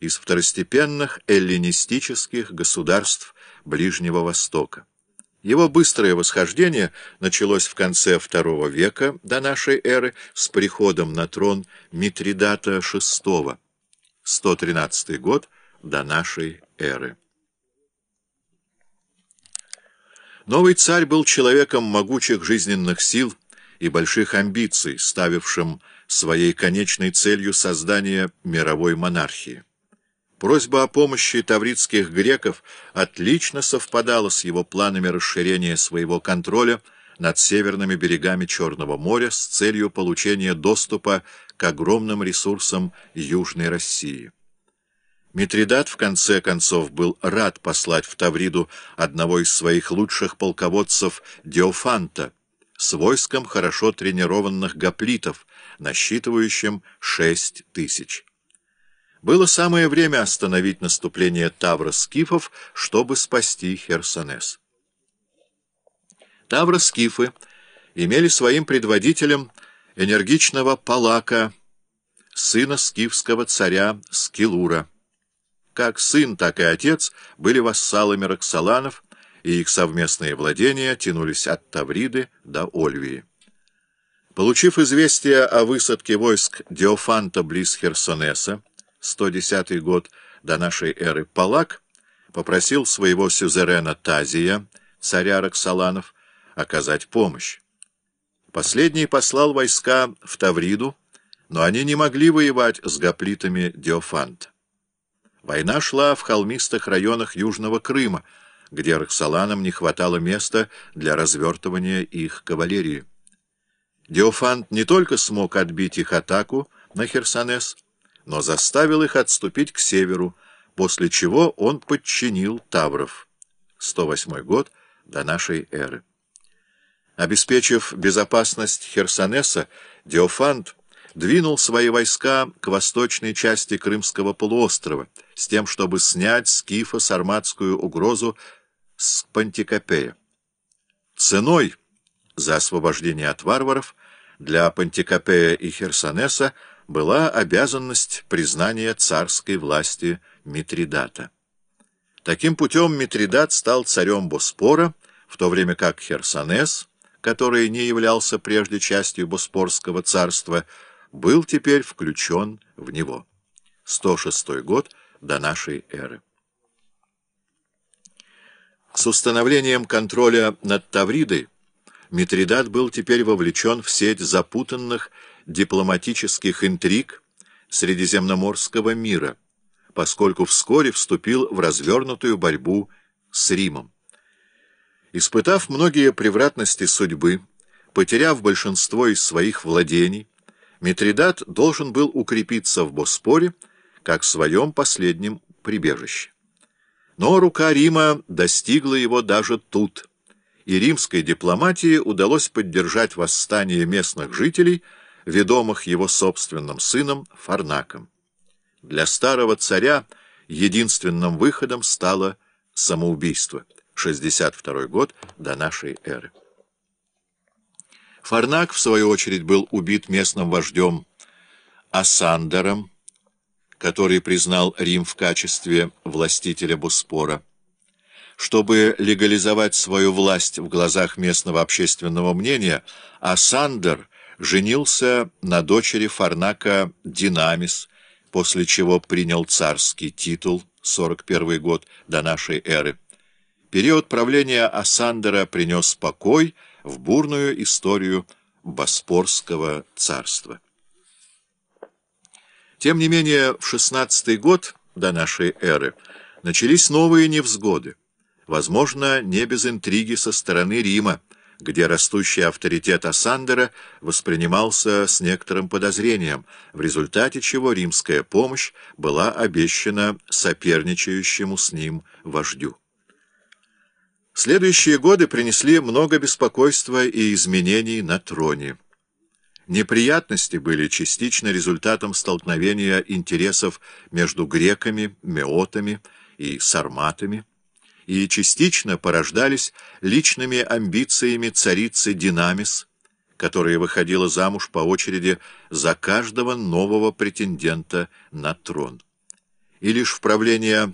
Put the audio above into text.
из второстепенных эллинистических государств Ближнего Востока. Его быстрое восхождение началось в конце II века до нашей эры с приходом на трон Митридата VI, 113 год до нашей эры. Новый царь был человеком могучих жизненных сил и больших амбиций, ставившим своей конечной целью создание мировой монархии. Просьба о помощи тавридских греков отлично совпадала с его планами расширения своего контроля над северными берегами Черного моря с целью получения доступа к огромным ресурсам Южной России. Митридат в конце концов был рад послать в Тавриду одного из своих лучших полководцев Диофанта с войском хорошо тренированных гоплитов, насчитывающим шесть тысяч. Было самое время остановить наступление тавро-скифов, чтобы спасти Херсонес. Тавро-скифы имели своим предводителем энергичного Палака, сына скифского царя Скилура. Как сын, так и отец были вассалами Роксоланов, и их совместные владения тянулись от Тавриды до Ольвии. Получив известие о высадке войск Диофанта близ Херсонеса, 110 год до нашей эры, Палак попросил своего сюзерена Тазия, царя Роксоланов, оказать помощь. Последний послал войска в Тавриду, но они не могли воевать с гоплитами Диофанта. Война шла в холмистых районах Южного Крыма, где Роксоланам не хватало места для развертывания их кавалерии. Диофант не только смог отбить их атаку на Херсонес, но заставил их отступить к северу, после чего он подчинил Тавров. 108 год до нашей эры. Обеспечив безопасность Херсонеса, Диофант двинул свои войска к восточной части Крымского полуострова с тем, чтобы снять с Кифа сарматскую угрозу с Пантикопея. Ценой за освобождение от варваров для Пантикопея и Херсонеса была обязанность признания царской власти Митридата. Таким путем Митридат стал царем Боспора, в то время как Херсонес, который не являлся прежде частью Боспорского царства, был теперь включен в него. 106 год до нашей эры. С установлением контроля над Тавридой Митридат был теперь вовлечен в сеть запутанных дипломатических интриг Средиземноморского мира, поскольку вскоре вступил в развернутую борьбу с Римом. Испытав многие превратности судьбы, потеряв большинство из своих владений, Митридат должен был укрепиться в Боспоре, как в своем последнем прибежище. Но рука Рима достигла его даже тут, и римской дипломатии удалось поддержать восстание местных жителей – ведомых его собственным сыном Фарнаком. Для старого царя единственным выходом стало самоубийство. 62 год до нашей эры. Фарнак, в свою очередь, был убит местным вождем Асандером, который признал Рим в качестве властителя Боспора. Чтобы легализовать свою власть в глазах местного общественного мнения, Асандер женился на дочери Фарнака Динамис, после чего принял царский титул, 41 год до нашей эры. Период правления Асандера принес покой в бурную историю Боспорского царства. Тем не менее, в 16 год до нашей эры начались новые невзгоды, возможно, не без интриги со стороны Рима, где растущий авторитет Ассандера воспринимался с некоторым подозрением, в результате чего римская помощь была обещана соперничающему с ним вождю. Следующие годы принесли много беспокойства и изменений на троне. Неприятности были частично результатом столкновения интересов между греками, меотами и сарматами, и частично порождались личными амбициями царицы Динамис, которая выходила замуж по очереди за каждого нового претендента на трон. и лишь в правление